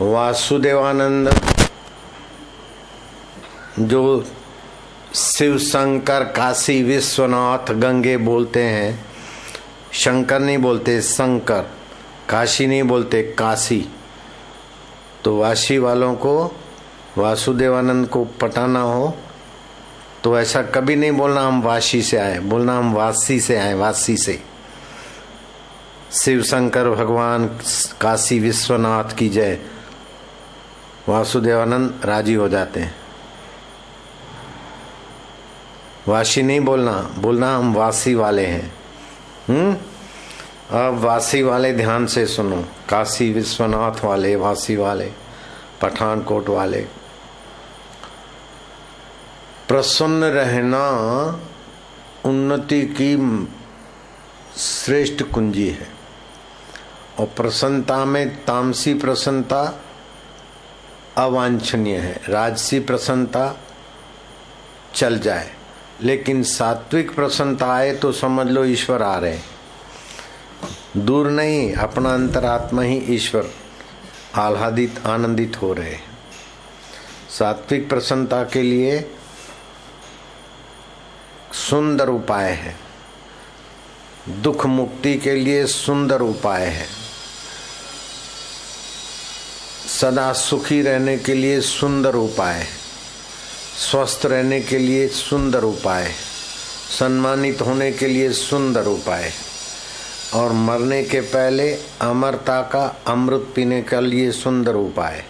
वासुदेवानंद, जो शिव शंकर काशी विश्वनाथ गंगे बोलते हैं, शंकर नहीं बोलते शंकर, काशी नहीं बोलते काशी। तो वाशी वालों को, वासुदेवानंद को पटाना हो तो ऐसा कभी नहीं बोलना हम वाशी से आए, बोलना हम वासी से आए, वासी से। शिव शंकर भगवान काशी विश्वनाथ की जय। वासुदेवानंद राज़ी हो जाते हैं। वासी नहीं बोलना बोलना हम वासी वाले हैं। हम्म? अब वासी वाले ध्यान से सुनो। काशी विश्वनाथ वाले, वासी वाले, पठानकोट वाले। प्रसन्न रहना उन्नति की श्रेष्ठ कुंजी है। और प्रसन्नता में तामसी प्रसन्नता अवांछनीय है। राजसी प्रसन्नता चल जाए। लेकिन सात्विक प्रसन्नता आए तो समझ लो ईश्वर आ रहे दूर नहीं, अपना अंतरात्मा ही ईश्वर, आह्लादित, आनंदित हो रहे सात्विक प्रसन्नता के लिए सुंदर उपाय है। दुख मुक्ति के लिए सुंदर उपाय है। सदा सुखी रहने के लिए सुंदर उपाय, स्वस्थ रहने के लिए सुंदर उपाय सम्मानित होने के लिए सुंदर उपाय, और मरने के पहले अमरता का अमृत पीने के लिए सुंदर उपाय।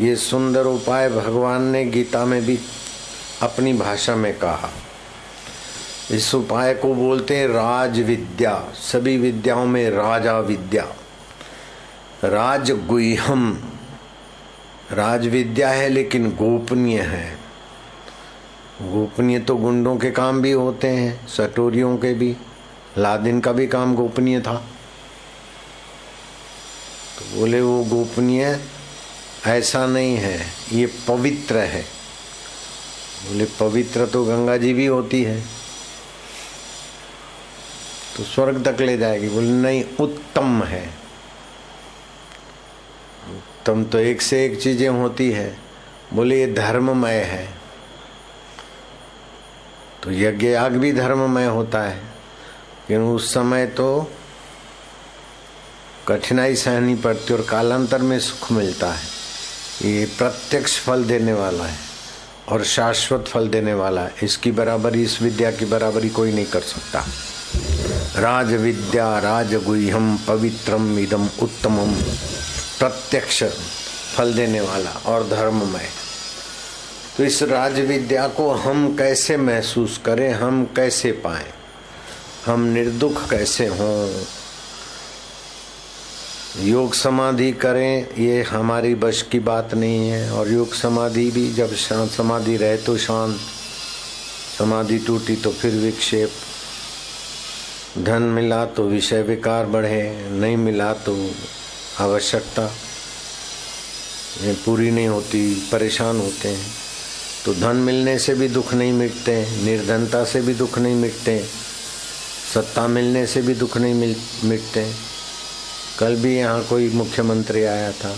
ये सुंदर उपाय भगवान ने गीता में भी अपनी भाषा में कहा। इस उपाय को बोलते हैं राज विद्या सभी विद्याओं में राजा विद्या। राज गुहम राज विद्या है, लेकिन गोपनीय है। गोपनीय तो गुंडों के काम भी होते हैं, सटोरियों के भी। लादिन का भी काम गोपनीय था। तो बोले, वो गोपनीय ऐसा नहीं है, ये पवित्र है। बोले, पवित्र तो गंगा जी भी होती है। तो स्वर्ग तक ले जाएगी। बोले, नहीं, उत्तम है। उत्तम तो एक से एक चीज़ें होती है। बोले, ये धर्ममय है। तो यज्ञ याग भी धर्ममय होता है। लेकिन उस समय तो कठिनाई सहनी पड़ती और कालांतर में सुख मिलता है। ये प्रत्यक्ष फल देने वाला है और शाश्वत फल देने वाला है। इसकी बराबरी, इस विद्या की बराबरी कोई नहीं कर सकता। राज विद्या राजगुह्यम पवित्रम इदम उत्तमम। प्रत्यक्ष फल देने वाला और धर्ममय। तो इस राज विद्या को हम कैसे महसूस करें, हम कैसे पाए? हम निर्दुख कैसे हों? योग समाधि करें, ये हमारी बश की बात नहीं है। और योग समाधि भी, जब शांत समाधि रहे तो शांत, समाधि टूटी तो फिर विक्षेप। धन मिला तो विषय विकार बढ़े, नहीं मिला तो आवश्यकता। पूरी नहीं होती, परेशान होते हैं। तो धन मिलने से भी दुख नहीं मिटते हैं निर्धनता से भी दुख नहीं मिटते, सत्ता मिलने से भी दुख नहीं मिल, मिटते। कल भी यहाँ कोई मुख्यमंत्री आया था,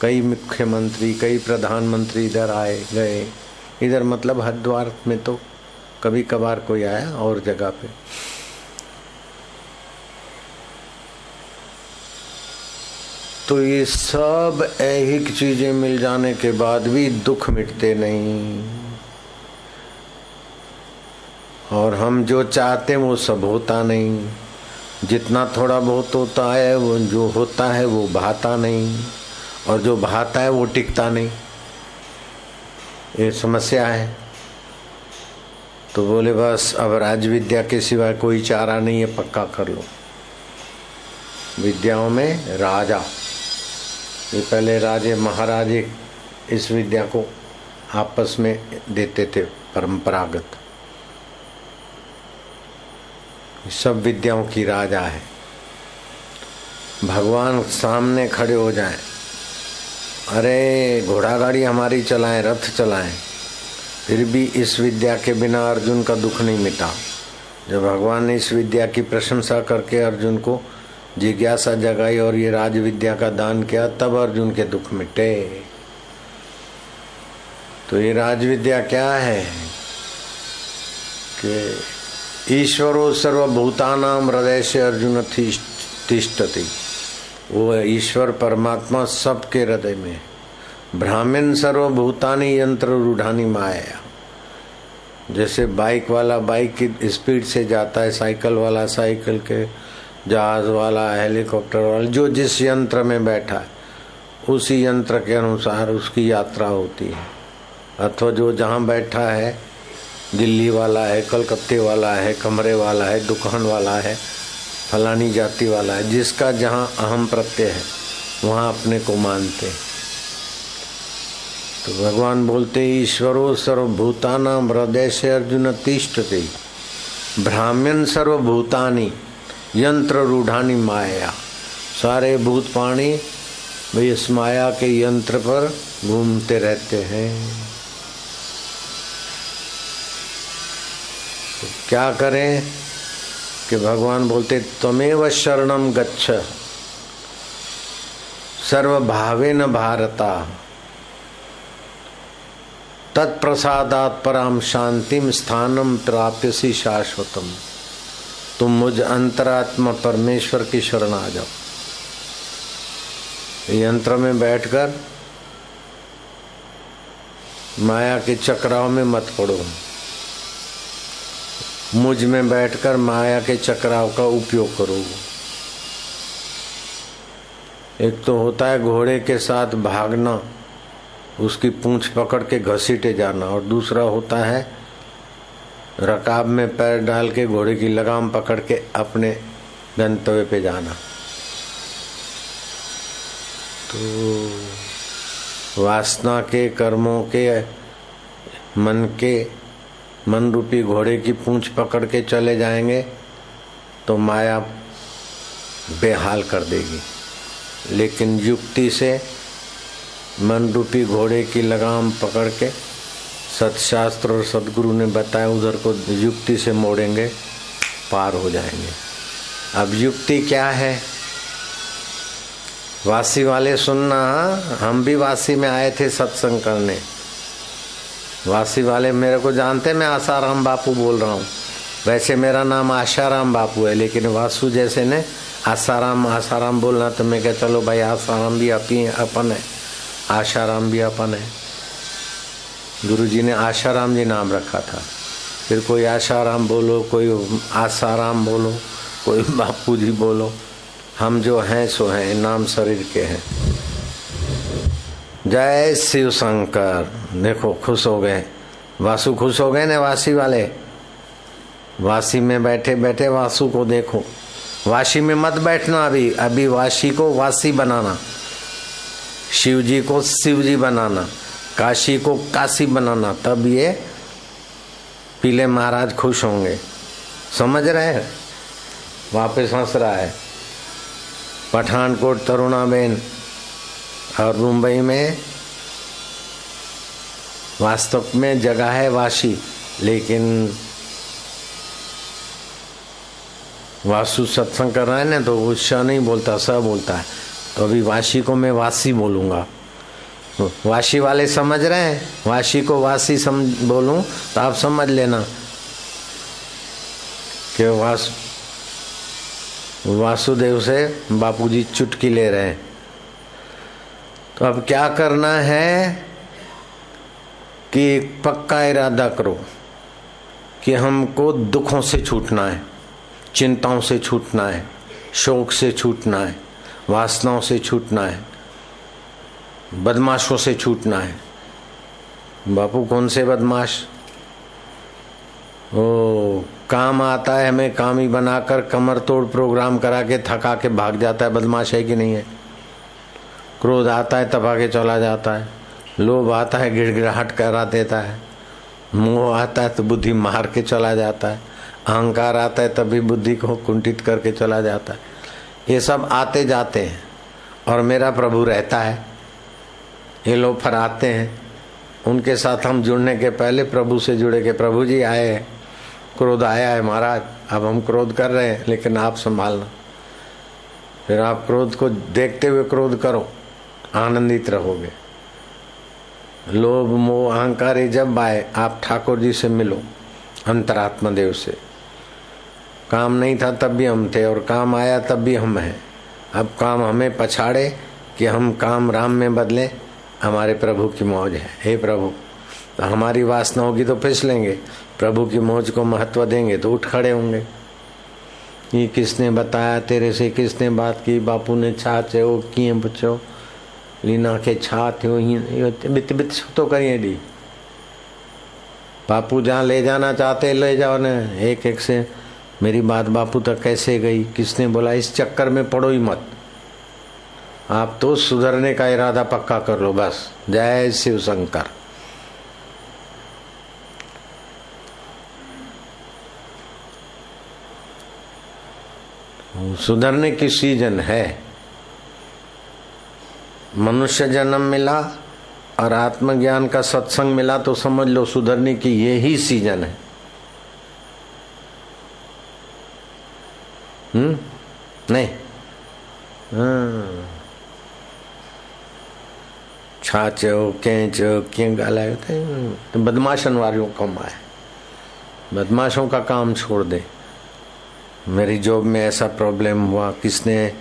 कई मुख्यमंत्री, कई प्रधानमंत्री इधर आए, गए। इधर मतलब हरिद्वार में तो कभी कभार कोई आया और जगह पे। तो ये सब ऐहिक चीज़ें मिल जाने के बाद भी दुख मिटते नहीं। और हम जो चाहते हैं वो सब होता नहीं। जितना थोड़ा बहुत होता है, वो जो होता है वो भाता नहीं। और जो भाता है वो टिकता नहीं। ये समस्या है। तो बोले, बस अब राज विद्या के सिवाय कोई चारा नहीं है, पक्का कर लो। विद्याओं में राजा। ये पहले राजे महाराजे इस विद्या को आपस में देते थे परंपरागत। सब विद्याओं की राजा है। भगवान सामने खड़े हो जाएँ। अरे, घोड़ा गाड़ी हमारी चलाएँ, रथ चलाएँ। फिर भी इस विद्या के बिना अर्जुन का दुख नहीं मिटा। जब भगवान ने इस विद्या की प्रशंसा करके अर्जुन को जिज्ञासा जगाई और ये राज विद्या का दान किया, तब अर्जुन के दुख मिटे। तो ये राज विद्या क्या है? कि ईश्वरो सर्वभूतानाम हृदय से अर्जुन तिष्ठति। वो ईश्वर परमात्मा सबके हृदय में। ब्राह्मण सर्वभूतानी यंत्र रूढ़ानी माया। जैसे बाइक वाला बाइक की स्पीड से जाता है, साइकिल वाला साइकिल के जहाज़ वाला, हेलीकॉप्टर वाला, जो जिस यंत्र में बैठा है, उसी यंत्र के अनुसार उसकी यात्रा होती है। अथवा जो जहाँ बैठा है, दिल्ली वाला है, कलकत्ते वाला है, कमरे वाला है, दुकान वाला है, फलानी जाति वाला है, जिसका जहाँ अहम प्रत्यय है, वहाँ अपने को मानते तो भगवान बोलते ईश्वरो सर्वभूताना हृदय से अर्जुन तिष्ठते ब्राह्मण सर्वभूतानी यंत्र रूढ़ानी माया। सारे भूत पाणी भाई इस माया के यंत्र पर घूमते रहते हैं। तो क्या करें कि भगवान बोलते, तमेव शरणम गच्छ। सर्वभावे न भारता। तत्प्रसादात पराम शांतिम स्थानम प्राप्यसी शाश्वतम। तुम मुझ अंतरात्मा परमेश्वर की शरण आ जाओ। यंत्र में बैठकर माया के चक्राव में मत पड़ो। मुझमें बैठकर माया के चक्राव का उपयोग करो। एक तो होता है घोड़े के साथ भागना, उसकी पूंछ पकड़ के घसीटे जाना, और दूसरा होता है रकाब में पैर डाल के घोड़े की लगाम पकड़ के अपने गंतव्य पे जाना। तो वासना के, कर्मों के, मन के, मन रूपी घोड़े की पूंछ पकड़ के चले जाएँगे तो माया बेहाल कर देगी। लेकिन युक्ति से मन रूपी घोड़े की लगाम पकड़ के सतशास्त्र और सदगुरु ने बताया, उधर को युक्ति से मोड़ेंगे, पार हो जाएँगे। अब युक्ति क्या है? वासी वाले सुनना, हम भी वासी में आए थे सत्संग करने। वासी वाले, मेरे को जानते, मैं आसाराम बापू बोल रहा हूँ। वैसे मेरा नाम आशाराम बापू है, लेकिन वासु जैसे ने आसाराम आसाराम बोलना तो मैं क्या चलो भाई आसाराम भी अपी, अपन है। आशाराम भी अपन है। गुरु जी ने आशाराम जी नाम रखा था। फिर कोई आशाराम बोलो, कोई आसाराम बोलो, कोई बापू जी बोलो, हम जो हैं सो हैं नाम शरीर के हैं। जय शिव शंकर। देखो, खुश हो गए। वासु खुश हो गए ना वासी वाले? वासी में बैठे बैठे वासु को देखो। वासी में मत बैठना अभी। अभी वासी को वासी बनाना। शिव जी को शिव जी बनाना। काशी को काशी बनाना, तब ये पीले महाराज खुश होंगे। समझ रहे हैं? वापस हंस रहा है। पठानकोट, तरुणाबेन और मुंबई में वास्तव में जगह है वाशी, लेकिन वासु सत्संग कर रहा है ना तो श नहीं बोलता स बोलता है। तो अभी वाशी को मैं वासी बोलूँगा। वाशी वाले समझ रहे हैं? वाशी को वासी सम, बोलूँ तो आप समझ लेना। कि वास, वासुदेव से बापूजी चुटकी ले रहे हैं। तो अब क्या करना है कि पक्का इरादा करो कि हमको दुखों से छूटना है, चिंताओं से छूटना है, शोक से छूटना है, वासनाओं से छूटना है। बदमाशों से छूटना है। बापू कौन से बदमाश? ओ, काम आता है हमें काम ही बनाकर कमर तोड़ प्रोग्राम करा के थका के भाग जाता है, बदमाश है कि नहीं है? क्रोध आता है, तब के चला जाता है। लोभ आता है, गिड़गिड़ाहट करा देता है। मोह आता है तो बुद्धि मार के चला जाता है। अहंकार आता है, तभी बुद्धि को कुंठित करके चला जाता है। ये सब आते जाते हैं, और मेरा प्रभु रहता है। ये लोग फिर आते हैं। उनके साथ हम जुड़ने के पहले प्रभु से जुड़े के प्रभु जी आए क्रोध आया है महाराज, अब हम क्रोध कर रहे हैं, लेकिन आप संभालना। फिर आप क्रोध को देखते हुए क्रोध करो, आनंदित रहोगे। लोभ, मोह, अहंकार जब आए, आप ठाकुर जी से मिलो, अंतरात्मा देव से। काम नहीं था तब भी हम थे, और काम आया तब भी हम हैं। अब काम हमें पछाड़े कि हम काम राम में बदले। हमारे प्रभु की मौज है। हे प्रभु तो हमारी वासना होगी तो फिसलेंगे प्रभु की मौज को महत्व देंगे तो उठ खड़े होंगे। ये किसने बताया तेरे से? किसने बात की? बापू ने छा चयो कीअं पुछियो लीना के छा हीअं बित बित तो करिए डी बापू जहाँ ले जाना चाहते ले जाओ न। एक एक से मेरी बात बापू तक कैसे गई? किसने बोला, इस चक्कर में पड़ो ही मत। आप तो सुधरने का इरादा पक्का कर लो, बस। जय शिव शंकर। सुधरने की सीज़न है। मनुष्य जन्म मिला और आत्मज्ञान का सत्संग मिला तो समझ लो सुधरने की ये ही सीज़न है। हम्म? नहीं। हाँ। छा चयो कंहिं चयो, कीअं ॻाल्हायो त बदमाशन वारियूं कमु आहे। बदमाशों का काम छोड़ दे। मेरी जॉब में ऐसा प्रॉब्लम हुआ, किसने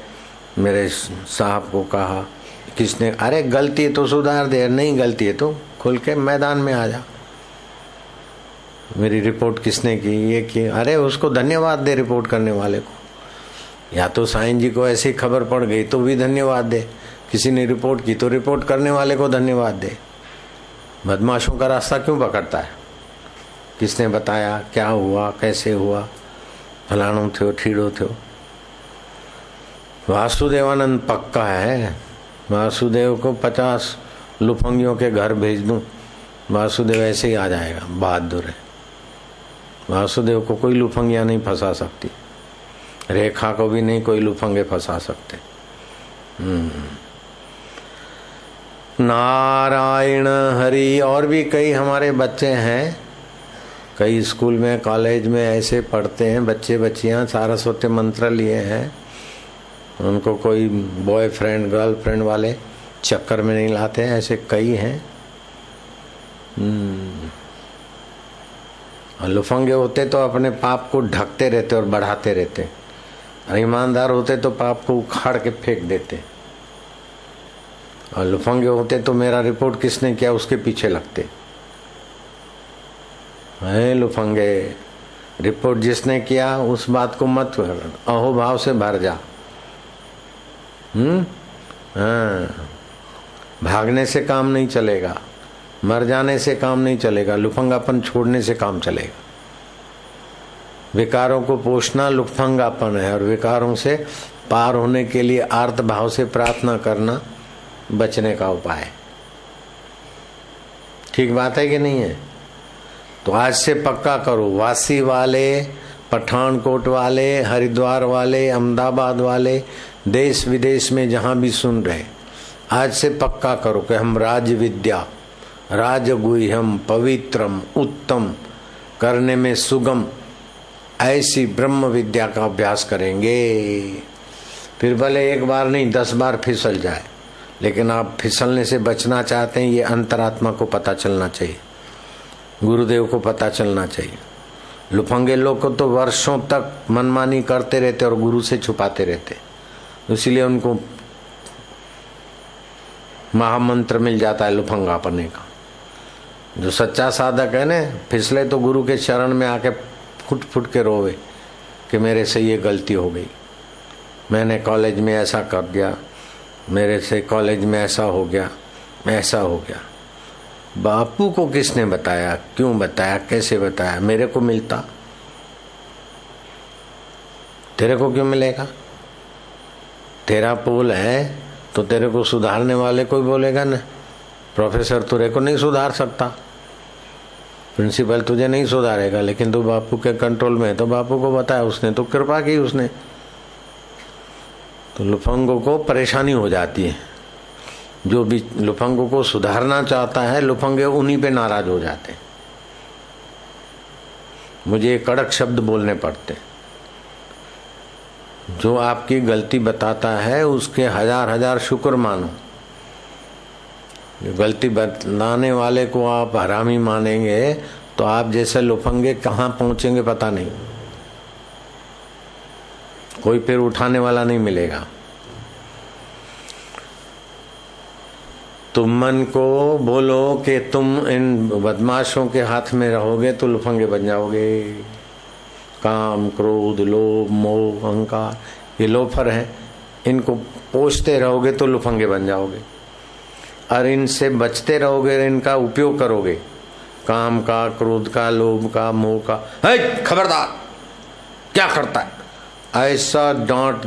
मेरे साहब को कहा, किसने, अरे गलती है तो सुधार दे, नहीं गलती है तो खुल के मैदान में आ जा। मेरी रिपोर्ट किसने की, ये की, अरे उसको धन्यवाद दे रिपोर्ट करने वाले को। या तो साईं जी को ऐसी खबर पड़ गई तो भी धन्यवाद दे। किसी ने रिपोर्ट की तो रिपोर्ट करने वाले को धन्यवाद दे। बदमाशों का रास्ता क्यों पकड़ता है? किसने बताया? क्या हुआ? कैसे हुआ? फलाणो थियो ठीड़ो थियो वासुदेवानंद पक्का है। वासुदेव को पचास लुफंगियों के घर भेज दूँ। वासुदेव ऐसे ही आ जाएगा, बहादुर है। वासुदेव को कोई लुफंगिया नहीं फंसा सकती। रेखा को भी नहीं कोई लुफंगे फंसा सकते। नारायण हरि, और भी कई हमारे बच्चे हैं। कई स्कूल में, कॉलेज में ऐसे पढ़ते हैं बच्चे बच्चियाँ सारस्वती मंत्र लिए हैं। उनको कोई बॉयफ्रेंड गर्लफ्रेंड वाले चक्कर में नहीं लाते हैं, ऐसे कई हैं। लुफंगे होते तो अपने पाप को ढकते रहते और बढ़ाते रहते। ईमानदार होते तो पाप को उखाड़ के फेंक देते। और लुफंगे होते तो मेरा रिपोर्ट किसने किया, उसके पीछे लगते। है लुफंगे, रिपोर्ट जिसने किया, उस बात को मत अहो भाव से भर जा। हम्म? हाँ। भागने से काम नहीं चलेगा, मर जाने से काम नहीं चलेगा लुफंगापन छोड़ने से काम चलेगा। विकारों को पोषना लुफंगापन है, और विकारों से पार होने के लिए आर्त भाव से प्रार्थना करना बचने का उपाय। ठीक बात है कि नहीं है? तो आज से पक्का करो, वासी वाले, पठानकोट वाले, हरिद्वार वाले, अहमदाबाद वाले देश विदेश में जहाँ भी सुन रहे, आज से पक्का करो कि हम राज विद्या राजगुह्यम, पवित्रम, उत्तम, करने में सुगम, ऐसी ब्रह्म विद्या का अभ्यास करेंगे। फिर भले एक बार नहीं, दस बार फिसल जाए। लेकिन आप फिसलने से बचना चाहते हैं, ये अंतरात्मा को पता चलना चाहिए। गुरुदेव को पता चलना चाहिए। लुफंगे लोग को तो वर्षों तक मनमानी करते रहते और गुरु से छुपाते रहते। इसीलिए उनको महामंत्र मिल जाता है लुफंगा पने का। जो सच्चा साधक है ना, फिसले तो गुरु के चरण में आके फुट फुट के रोवे कि मेरे से ये गलती हो गई। मैंने कॉलेज में ऐसा कर दिया मेरे से कॉलेज में ऐसा हो गया ऐसा हो गया। बापू को किसने बताया, क्यों बताया, कैसे बताया? मेरे को मिलता। तेरे को क्यों मिलेगा? तेरा पोल है तो तेरे को सुधारने वाले कोई बोलेगा ना? प्रोफेसर तुरे को नहीं सुधार सकता। प्रिंसिपल तुझे नहीं सुधारेगा, लेकिन तू बापू के कंट्रोल में है तो बापू को बताया उसने तो कृपा की उसने। तो लुफंगों को परेशानी हो जाती है। जो भी लुफंगों को सुधारना चाहता है, लुफंगे उन्हीं पे नाराज़ हो जाते हैं। मुझे कड़क शब्द बोलने पड़ते जो आपकी गलती बताता है, उसके हज़ार हज़ार शुक्र मानो। गलती बताने वाले को आप हरामी मानेंगे तो आप जैसे लुफंगे कहाँ पहुँचेंगे पता नहीं। कोई फिर उठाने वाला नहीं मिलेगा। तुम मन को बोलो कि तुम इन बदमाशों के हाथ में रहोगे तो लुफंगे बन जाओगे। काम, क्रोध, लोभ, मोह, अहंकार, ये लोफर हैं। इनको पोषते रहोगे तो लुफंगे बन जाओगे। और इनसे बचते रहोगे, इनका उपयोग करोगे। काम का, क्रोध का, लोभ का, मोह का। खबरदार, क्या करता है? ऐसा डांट,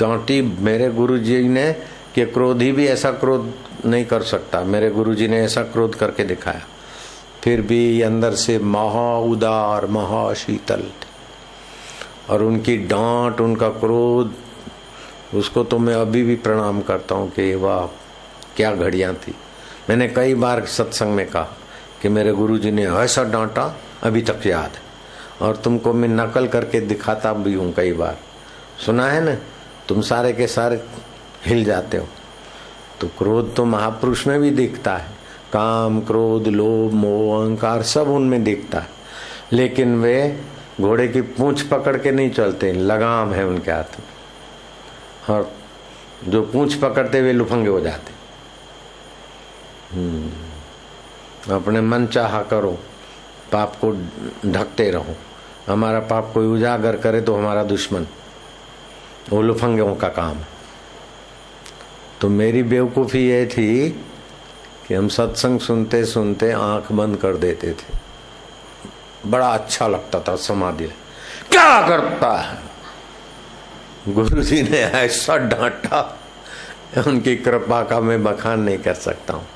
डांटी मेरे गुरु जी ने कि क्रोधी भी ऐसा क्रोध नहीं कर सकता। मेरे गुरु जी ने ऐसा क्रोध करके दिखाया। फिर भी अंदर से महा उदार, महा शीतल। और उनकी डांट, उनका क्रोध, उसको तो मैं अभी भी प्रणाम करता हूँ कि वाह, क्या घड़ियाँ थी। मैंने कई बार सत्संग में कहा कि मेरे गुरुजी ने ऐसा डांटा, अभी तक याद है। और तुमको मैं नकल करके दिखाता भी हूँ कई बार। सुना है ना? तुम सारे के सारे हिल जाते हो। तो क्रोध तो महापुरुष में भी दिखता है। काम, क्रोध, लोभ, मोह, अहंकार सब उनमें दिखता है। लेकिन वे घोड़े की पूंछ पकड़ के नहीं चलते, लगाम है उनके हाथ में। और जो पूंछ पकड़ते वे लुफंगे हो जाते। हम्म। अपने मन चाह करो, पाप को ढकते रहो। हमारा पाप कोई उजागर करे तो हमारा दुश्मन। वो लुफंगों का काम तो मेरी बेवकूफ़ी ये थी कि हम सत्संग सुनते सुनते आँख बंद कर देते थे। बड़ा अच्छा लगता था समाधि। क्या करता है? गुरु जी ने ऐसा डांटा, उनकी कृपा का मैं बखान नहीं कर सकता हूँ।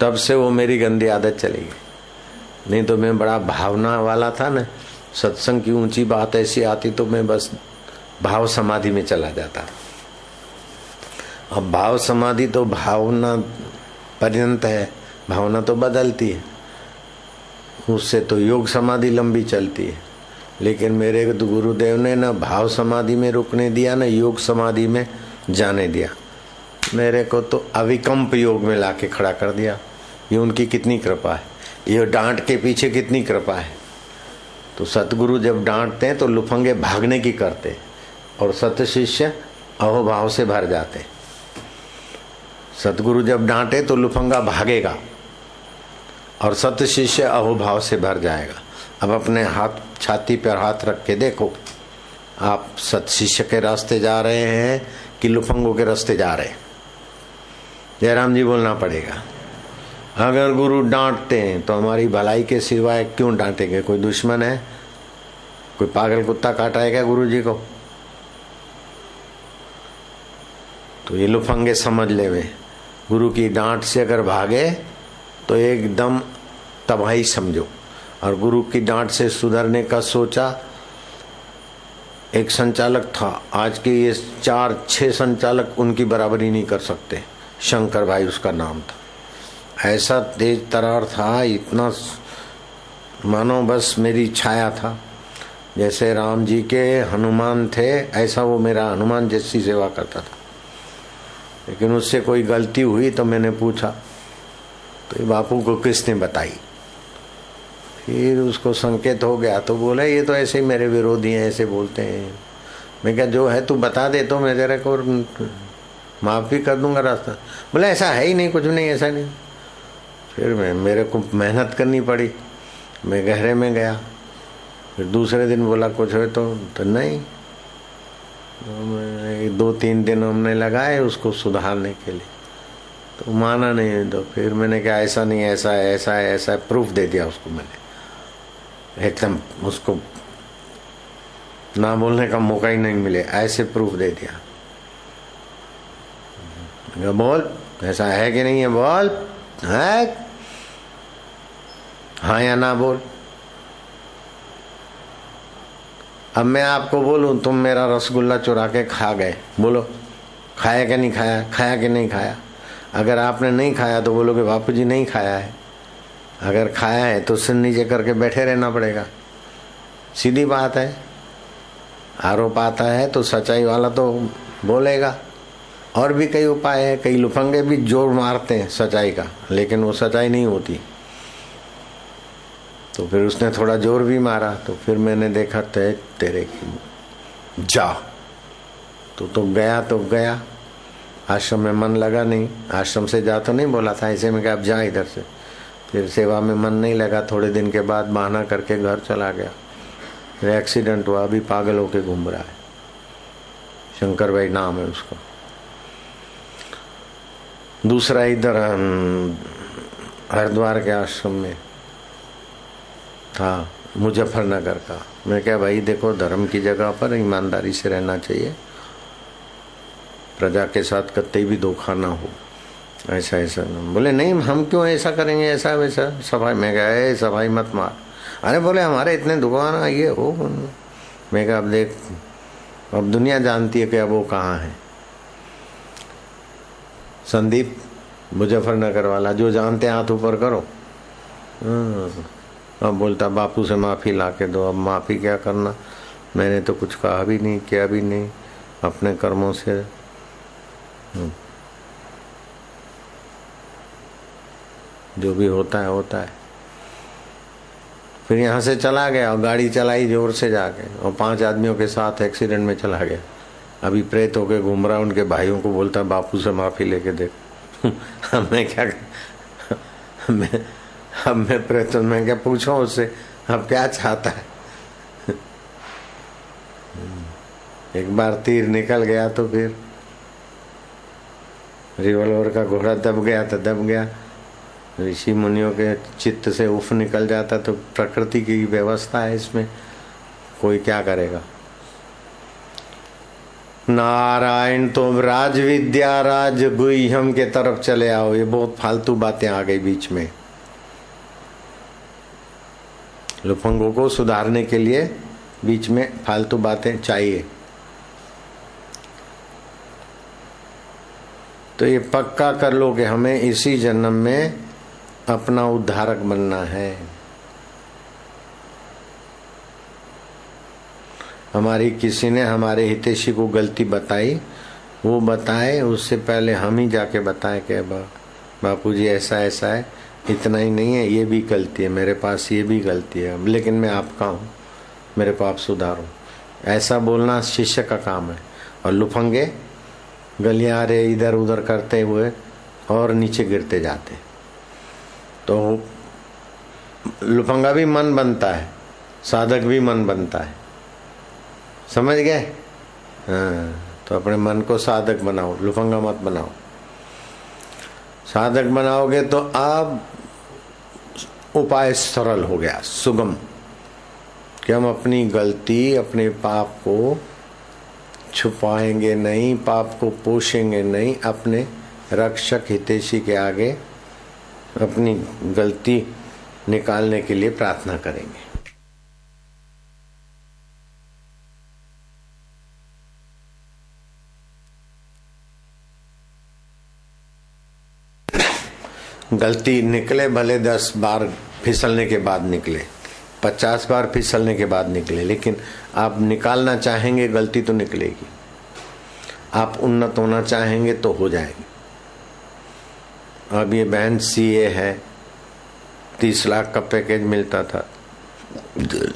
तब से वो मेरी गंदी आदत चली गई। नहीं तो मैं बड़ा भावना वाला था ना। सत्संग की ऊँची बात ऐसी आती तो मैं बस भाव समाधि में चला जाता। अब भाव समाधि तो भावना पर्यंत है, भावना तो बदलती है। उससे तो योग समाधि लंबी चलती है। लेकिन मेरे गुरुदेव ने ना भाव समाधि में रुकने दिया, ना योग समाधि में जाने दिया। मेरे को तो अविकम्प योग में लाके खड़ा कर दिया। ये उनकी कितनी कृपा है? ये डांट के पीछे कितनी कृपा है? तो सतगुरु जब डांटते हैं तो लुफंगे भागने की करते और सत शिष्य अहोभाव से भर जाते सतगुरु जब डांटे तो लुफंगा भागेगा और सत शिष्य अहोभाव से भर जाएगा। अब अपने हाथ, छाती पर हाथ रख के देखो, आप सत शिष्य के रास्ते जा रहे हैं कि लुफंगों के रास्ते जा रहे हैं? जयराम जी बोलना पड़ेगा। अगर गुरु डांटते हैं तो हमारी भलाई के सिवाय क्यों डांटेंगे? कोई दुश्मन है? कोई पागल कुत्ता काटा क्या गुरु जी को? तो ये लुफंगे समझ ले वे गुरु की डांट से अगर भागे तो एकदम तबाही समझो। और गुरु की डांट से सुधरने का सोचा, एक संचालक था। आज के ये चार, छह संचालक उनकी बराबरी नहीं कर सकते। शंकर भाई उसका नाम था। ऐसा तेज तरार था, इतना मानो बस मेरी छाया था। जैसे राम जी के हनुमान थे, ऐसा वो मेरा हनुमान जैसी सेवा करता था। लेकिन उससे कोई गलती हुई तो मैंने पूछा तो ये बापू को किसने बताई? फिर उसको संकेत हो गया तो बोला, ये तो ऐसे ही मेरे विरोधी हैं, ऐसे बोलते हैं। मैं क्या जो है तू बता दे तो मैं तेरे को माफ़ी कर दूँगा रास्ता। बोले, ऐसा है ही नहीं, कुछ नहीं, ऐसा नहीं। फिर मैं मेरे को मेहनत करनी पड़ी। मैं गहरे में गया। फिर दूसरे दिन बोला कुछ हो तो, तो नहीं। तो दो तीन दिन हमने लगाए उसको सुधारने के लिए। तो माना नहीं तो फिर मैंने कहा ऐसा नहीं ऐसा है ऐसा है ऐसा है। प्रूफ दे दिया उसको मैंने। एकदम उसको ना बोलने का मौका ही नहीं मिले ऐसे प्रूफ दे दिया। बोल ऐसा है कि नहीं है? बोल है? हाँ या ना बोल। अब मैं आपको बोलूँ, तुम मेरा रसगुल्ला चुरा के खा गए। बोलो, खाया कि नहीं खाया? खाया कि नहीं खाया? अगर आपने नहीं खाया तो बोलोगे बापू जी नहीं खाया है। अगर खाया है तो सिर नीचे करके बैठे रहना पड़ेगा। सीधी बात है। आरोप आता है तो सच्चाई वाला तो बोलेगा। और भी कई उपाय है, कई लुफंगे भी ज़ोर मारते हैं सच्चाई का, लेकिन वो सच्चाई नहीं होती। तो फिर उसने थोड़ा ज़ोर भी मारा तो फिर मैंने देखा तय, तेरे की जा। तो तो गया तो गया। आश्रम में मन लगा नहीं। आश्रम से जा तो नहीं बोला था, ऐसे में क्या अब जा इधर से। फिर सेवा में मन नहीं लगा, थोड़े दिन के बाद बहाना करके घर चला गया। फिर एक्सीडेंट हुआ, अभी पागल होके घूम रहा है। शंकर भाई नाम है उसका। दूसरा इधर हरिद्वार के आश्रम में था मुजफ्फरनगर का। मैं क्या भाई देखो धर्म की जगह पर ईमानदारी से रहना चाहिए। प्रजा के साथ कतई भी धोखा ना हो। ऐसा ऐसा। बोले नहीं हम क्यों ऐसा करेंगे ऐसा वैसा? सफ़ाई मैं क्या सफ़ाई मत मार। अरे बोले हमारे इतने दुकान आइए हो मैं क्या अब देख अब दुनिया जानती है कि अब वो कहाँ है। संदीप मुजफ्फरनगर वाला जो जानते हैं हाथ ऊपर करो। हाँ, अब बोलता, बापू से माफ़ी ला के दो, अब माफ़ी क्या करना? मैंने तो कुछ कहा भी नहीं, किया भी नहीं, अपने कर्मों से। हम्म। जो भी होता है होता है। फिर यहाँ से चला गया और गाड़ी चलाई ज़ोर से जाके, और पाँच आदमियों के साथ एक्सीडेंट में चला गया। अभी प्रेत होके घूम रहा उनके भाइयों को बोलता, बापू से माफ़ी लेके देख मैं क्या मैं अब मैं प्रयत्न, में क्या पूछो उससे? अब क्या चाहता है? एक बार तीर निकल गया तो फिर रिवॉल्वर का घोड़ा दब गया तो दब गया। ऋषि मुनियों के चित्त से उफ निकल जाता तो प्रकृति की व्यवस्था है इसमें। कोई क्या करेगा? नारायण तो राज विद्या राज गुहम के तरफ़ चले आओ। ये बहुत फालतू बातें आ गई बीच में। लुफंगों को सुधारने के लिए बीच में फालतू बातें चाहिए। तो ये पक्का कर लो कि हमें इसी जन्म में अपना उद्धारक बनना है। हमारी किसी ने हमारे हितेशी को गलती बताई, वो बताए, उससे पहले हम ही जाके बताए कि बापू जी ऐसा ऐसा है। इतना ही नहीं है, ये भी गलती है, मेरे पास ये भी गलती है। लेकिन मैं आपका हूँ, मेरे को आप सुधारो। ऐसा बोलना शिष्य का काम है। और लुफंगे गलियारे इधर उधर करते हुए और नीचे गिरते जाते। तो लुफंगा भी मन बनता है, साधक भी मन बनता है। समझ गए? हाँ तो अपने मन को साधक बनाओ, लुफंगा मत बनाओ। साधक बनाओगे तो अब उपाय सरल हो गया, सुगम। कि हम अपनी गलती, अपने पाप को छुपाएँगे नहीं, पाप को पोषेंगे नहीं, अपने रक्षक हितेशी के आगे अपनी गलती निकालने के लिए प्रार्थना करेंगे। गलती निकले, भले दस बार फिसलने के बाद निकले, पचास बार फिसलने के बाद निकले, लेकिन आप निकालना चाहेंगे, गलती तो निकलेगी। आप उन्नत होना चाहेंगे तो हो जाएगी। अब ये बहन सी ए है, तीस लाख का पैकेज मिलता था।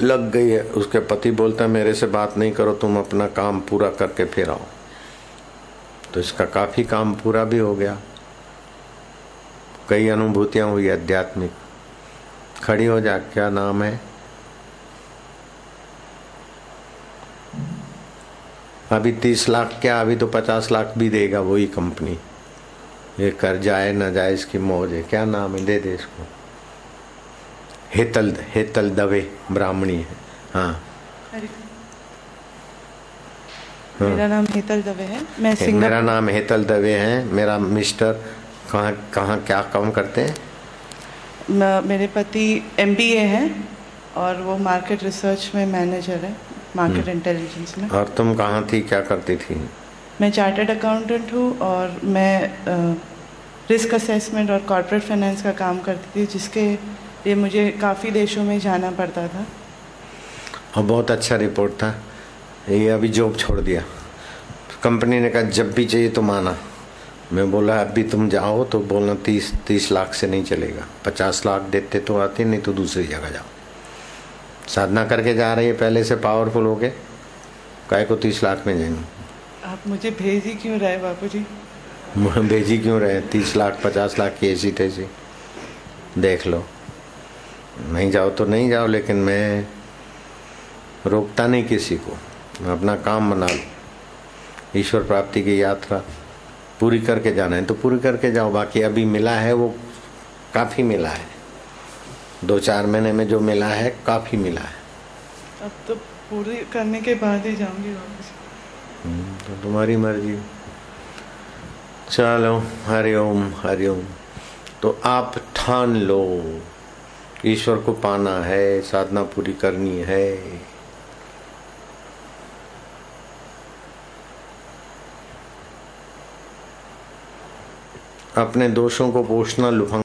लग गई है, उसके पति बोलता मेरे से बात नहीं करो, तुम अपना काम पूरा करके फिर आओ तो इसका काफ़ी काम पूरा भी हो गया। कई अनुभूतियाँ हुई आध्यात्मिक। खड़ी हो जा क्या नाम है? अभी तीस लाख क्या अभी तो पचास लाख भी देगा वही कंपनी। ये कर जाए न जाए इसकी मौज है। क्या नाम है? दे दे इसको। हेतल हेतल दवे ब्राह्मणी है। हाँ। मेरा नाम हेतल दवे है। मैं मेरा नाम हेतल दवे है। मेरा मिस्टर कहाँ कहाँ क्या काम करते हैं? मेरे पति एम बी ए हैं और वो मार्केट रिसर्च में मैनेजर है मार्केट इंटेलिजेंस। में। और तुम कहाँ थी क्या करती थी? मैं चार्टर्ड अकाउंटेंट हूँ और मैं रिस्क असेसमेंट और कॉरपोरेट फाइनेंस का काम करती थी जिसके लिए मुझे काफ़ी देशों में जाना पड़ता था। और बहुत अच्छा रिपोर्ट था। ये अभी जॉब छोड़ दिया। कंपनी ने कहा जब भी चाहिए तो माना। मैं बोला अभी तुम जाओ तो बोलना तीस तीस लाख से नहीं चलेगा। पचास लाख देते तो आते नहीं तो दूसरी जगह जाओ। साधना करके जा रही है पहले से पावरफुल होके। काय को तीस लाख में जाएँगे। आप मुझे भेज ही क्यों रहे बापू जी भेजी क्यों रहे? तीस लाख पचास लाख की ऐसी तैसी। देख लो। नहीं जाओ तो नहीं जाओ लेकिन मैं रोकता नहीं किसी को। मैं अपना काम बना लूँ। ईश्वर प्राप्ति की यात्रा। पूरी करके जाना है। तो पूरी करके जाओ बाकी अभी मिला है वो काफ़ी मिला है। दो चार महीने में जो मिला है काफ़ी मिला है। अब तो पूरी करने के बाद ही जाऊँगी वापस। हम्म, तो तुम्हारी मर्ज़ी। चलो हरिओम हरिओम। तो आप ठान लो। ईश्वर को पाना है साधना पूरी करनी है। अपने दोषों को पोषना लुफंग